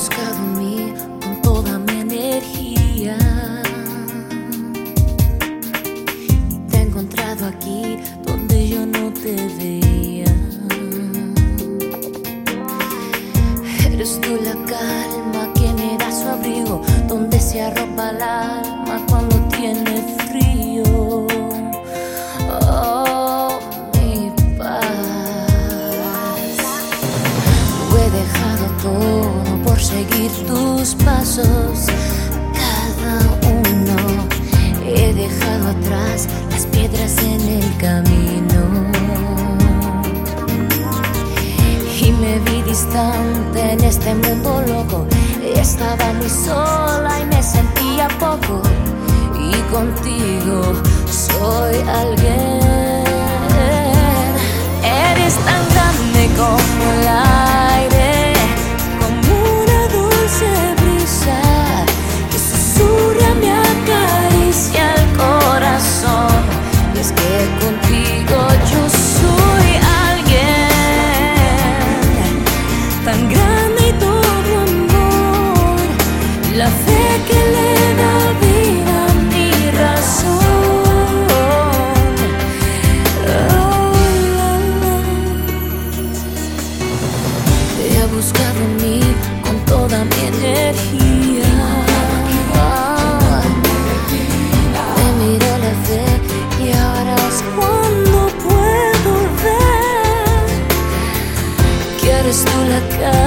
buscado en mí con toda mi energía. Y te he encontrado aquí donde yo no te veía. Eres tú la calma que me da su abrigo, donde se arropa el seguir tus pasos, cada uno. He dejado atrás las piedras en el camino. Y me vi distante en este mundo loco. Estaba muy sola y me sentía poco. Y contigo soy alguien. Buscado en con toda mi energía. Te miro la fe y ahora es cuando puedo ver que eres tú la cara